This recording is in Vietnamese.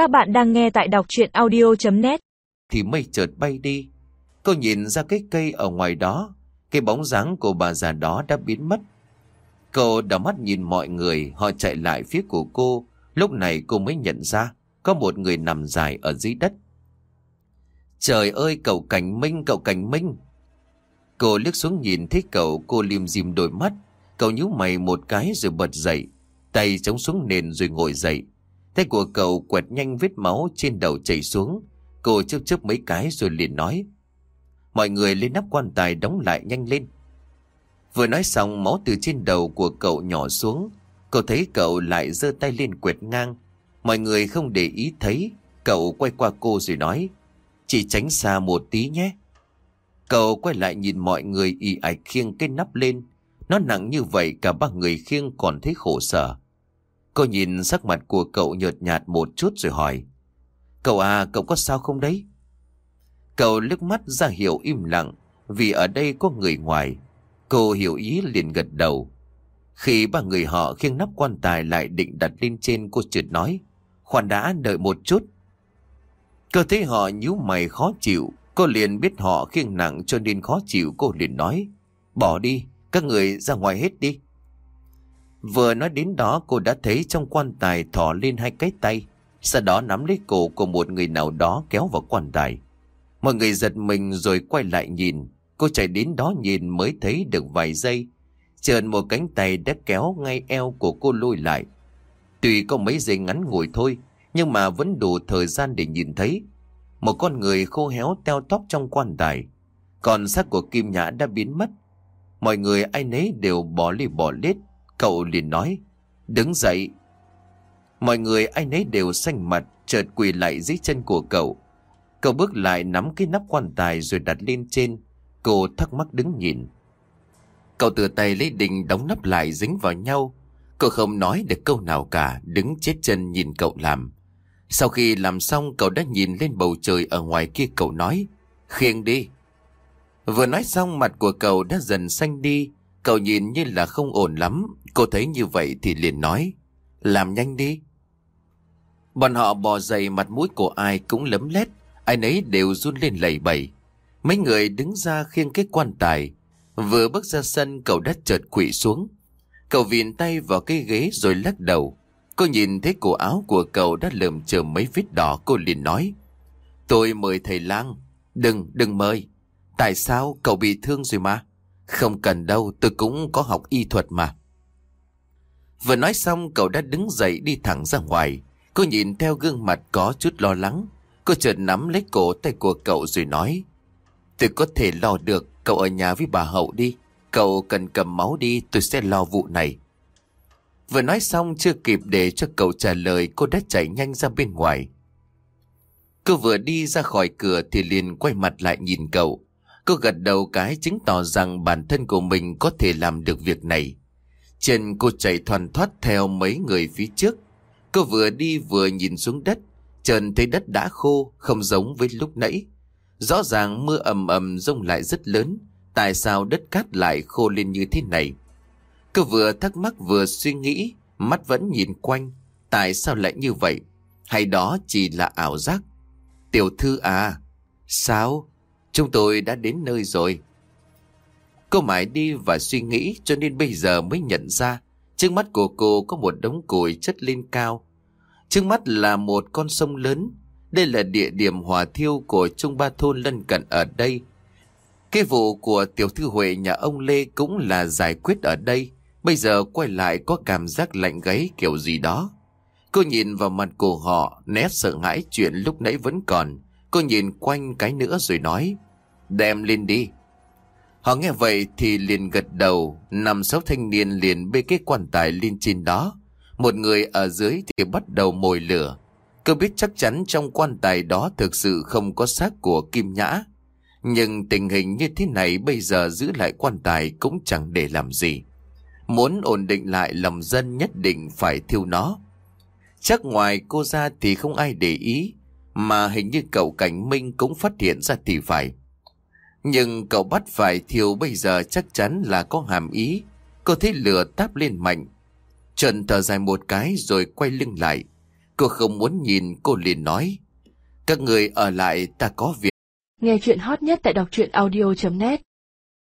Các bạn đang nghe tại đọc chuyện audio.net Thì mây chợt bay đi. Cô nhìn ra cái cây ở ngoài đó. Cái bóng dáng của bà già đó đã biến mất. Cô đảo mắt nhìn mọi người, họ chạy lại phía của cô. Lúc này cô mới nhận ra có một người nằm dài ở dưới đất. Trời ơi cậu Cảnh Minh, cậu Cảnh Minh. Cô liếc xuống nhìn thấy cậu, cô liêm diêm đôi mắt. Cậu nhíu mày một cái rồi bật dậy, tay chống xuống nền rồi ngồi dậy. Tay của cậu quẹt nhanh vết máu trên đầu chảy xuống. Cô chớp chớp mấy cái rồi liền nói. Mọi người lên nắp quan tài đóng lại nhanh lên. Vừa nói xong, máu từ trên đầu của cậu nhỏ xuống. Cậu thấy cậu lại giơ tay lên quẹt ngang. Mọi người không để ý thấy. Cậu quay qua cô rồi nói. Chỉ tránh xa một tí nhé. Cậu quay lại nhìn mọi người y ạch khiêng cái nắp lên. Nó nặng như vậy, cả ba người khiêng còn thấy khổ sở. Cô nhìn sắc mặt của cậu nhợt nhạt một chút rồi hỏi. Cậu à, cậu có sao không đấy? Cậu lướt mắt ra hiệu im lặng vì ở đây có người ngoài. Cô hiểu ý liền gật đầu. Khi ba người họ khiêng nắp quan tài lại định đặt lên trên cô trượt nói. Khoan đã đợi một chút. cơ thấy họ nhíu mày khó chịu. Cô liền biết họ khiêng nặng cho nên khó chịu cô liền nói. Bỏ đi, các người ra ngoài hết đi. Vừa nói đến đó cô đã thấy trong quan tài thỏ lên hai cái tay. Sau đó nắm lấy cổ của một người nào đó kéo vào quan tài. Mọi người giật mình rồi quay lại nhìn. Cô chạy đến đó nhìn mới thấy được vài giây. Trợn một cánh tay đã kéo ngay eo của cô lôi lại. Tuy có mấy giây ngắn ngủi thôi, nhưng mà vẫn đủ thời gian để nhìn thấy. Một con người khô héo teo tóc trong quan tài. Còn xác của Kim Nhã đã biến mất. Mọi người ai nấy đều bỏ li bỏ lết. Cậu liền nói, đứng dậy. Mọi người ai nấy đều xanh mặt, chợt quỳ lại dưới chân của cậu. Cậu bước lại nắm cái nắp quan tài rồi đặt lên trên. Cô thắc mắc đứng nhìn. Cậu từ tay lấy đình đóng nắp lại dính vào nhau. Cậu không nói được câu nào cả, đứng chết chân nhìn cậu làm. Sau khi làm xong cậu đã nhìn lên bầu trời ở ngoài kia cậu nói, khiêng đi. Vừa nói xong mặt của cậu đã dần xanh đi, cậu nhìn như là không ổn lắm, cô thấy như vậy thì liền nói, làm nhanh đi. Bọn họ bò dậy mặt mũi của ai cũng lấm lét, ai nấy đều run lên lầy bầy. Mấy người đứng ra khiêng cái quan tài, vừa bước ra sân cậu đã chợt quỵ xuống. Cậu vìn tay vào cái ghế rồi lắc đầu. Cô nhìn thấy cổ áo của cậu đã lượm chởm mấy vết đỏ cô liền nói. Tôi mời thầy lang. Đừng, đừng mời. Tại sao cậu bị thương rồi mà? Không cần đâu, tôi cũng có học y thuật mà. Vừa nói xong cậu đã đứng dậy đi thẳng ra ngoài. Cô nhìn theo gương mặt có chút lo lắng. Cô chợt nắm lấy cổ tay của cậu rồi nói. Tôi có thể lo được, cậu ở nhà với bà Hậu đi. Cậu cần cầm máu đi, tôi sẽ lo vụ này. Vừa nói xong chưa kịp để cho cậu trả lời cô đã chạy nhanh ra bên ngoài. Cô vừa đi ra khỏi cửa thì liền quay mặt lại nhìn cậu. Cô gật đầu cái chứng tỏ rằng bản thân của mình có thể làm được việc này. Chân cô chạy thoăn thoát theo mấy người phía trước. Cô vừa đi vừa nhìn xuống đất. Trần thấy đất đã khô, không giống với lúc nãy. Rõ ràng mưa ầm ầm rông lại rất lớn. Tại sao đất cát lại khô lên như thế này? Cô vừa thắc mắc vừa suy nghĩ, mắt vẫn nhìn quanh. Tại sao lại như vậy? Hay đó chỉ là ảo giác? Tiểu thư à? Sao? Chúng tôi đã đến nơi rồi. Cô mãi đi và suy nghĩ cho nên bây giờ mới nhận ra trước mắt của cô có một đống củi chất lên cao. Trước mắt là một con sông lớn. Đây là địa điểm hòa thiêu của Trung Ba Thôn lân cận ở đây. Cái vụ của tiểu thư Huệ nhà ông Lê cũng là giải quyết ở đây. Bây giờ quay lại có cảm giác lạnh gáy kiểu gì đó. Cô nhìn vào mặt của họ, nét sợ hãi chuyện lúc nãy vẫn còn. Cô nhìn quanh cái nữa rồi nói, đem lên đi. Họ nghe vậy thì liền gật đầu, năm sáu thanh niên liền bê cái quan tài lên trên đó. Một người ở dưới thì bắt đầu mồi lửa. Cô biết chắc chắn trong quan tài đó thực sự không có xác của Kim Nhã. Nhưng tình hình như thế này bây giờ giữ lại quan tài cũng chẳng để làm gì. Muốn ổn định lại lòng dân nhất định phải thiêu nó. Chắc ngoài cô ra thì không ai để ý, mà hình như cậu Cảnh Minh cũng phát hiện ra thì phải. Nhưng cậu bắt phải thiêu bây giờ chắc chắn là có hàm ý. Cô thấy lửa táp lên mạnh. Trần thở dài một cái rồi quay lưng lại. Cô không muốn nhìn, cô liền nói. Các người ở lại, ta có việc. Nghe chuyện hot nhất tại đọc truyện audio.net